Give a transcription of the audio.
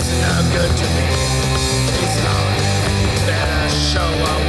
It's no good to me. It's not that show up.